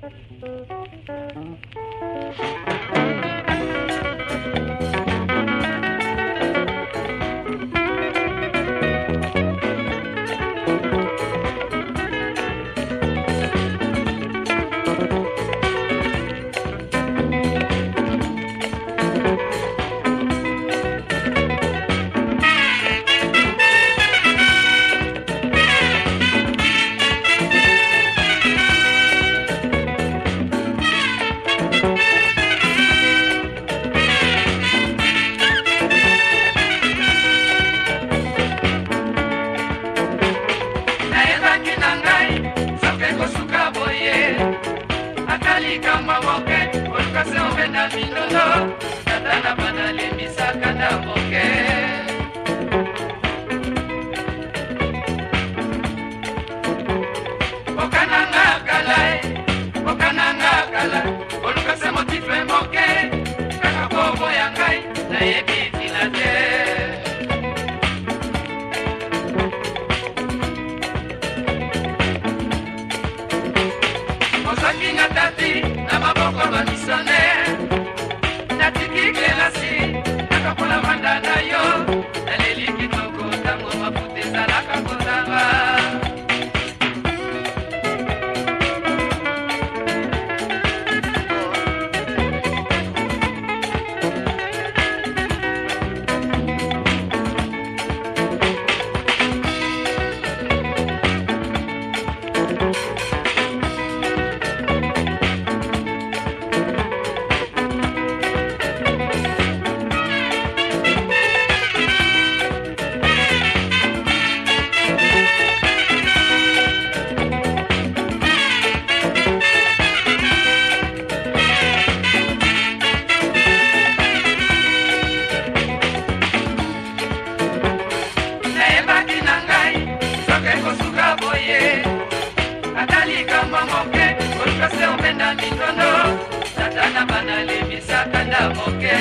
Thank you. moto satana bana lemisaka na moke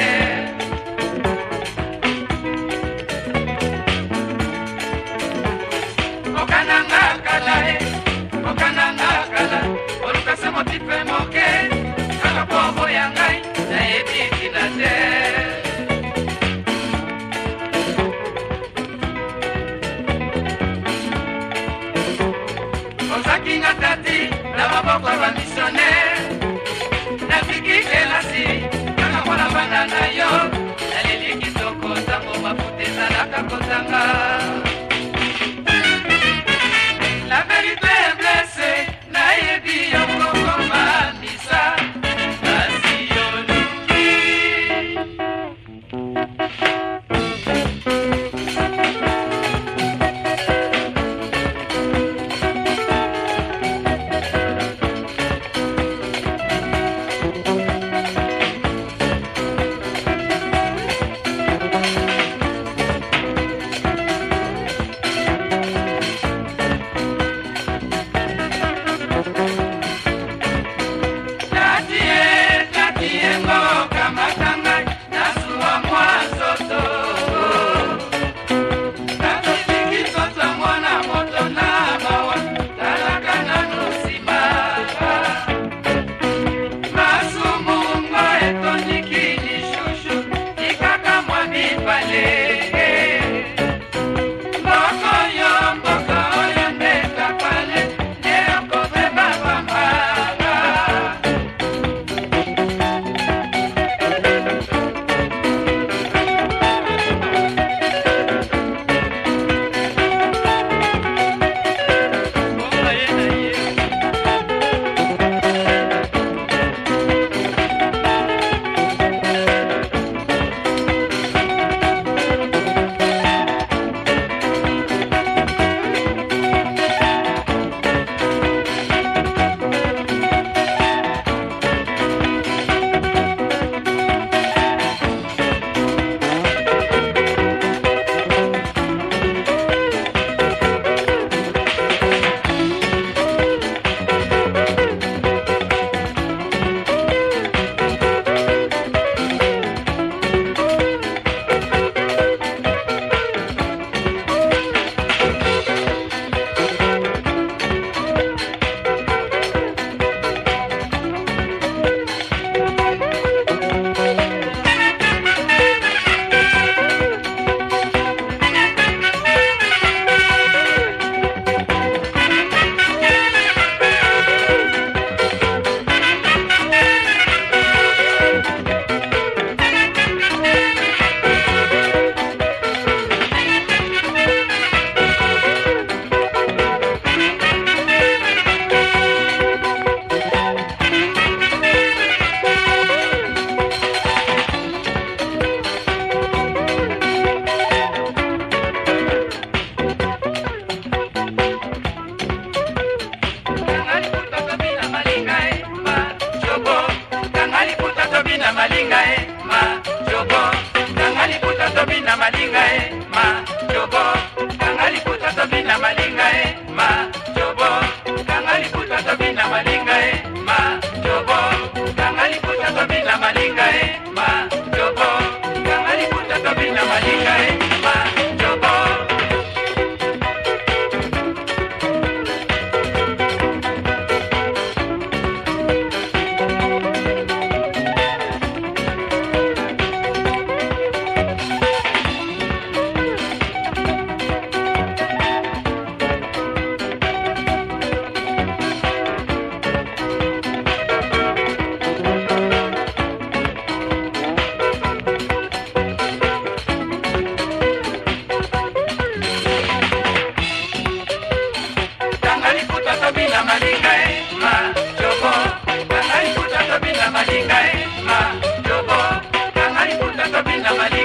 Somebody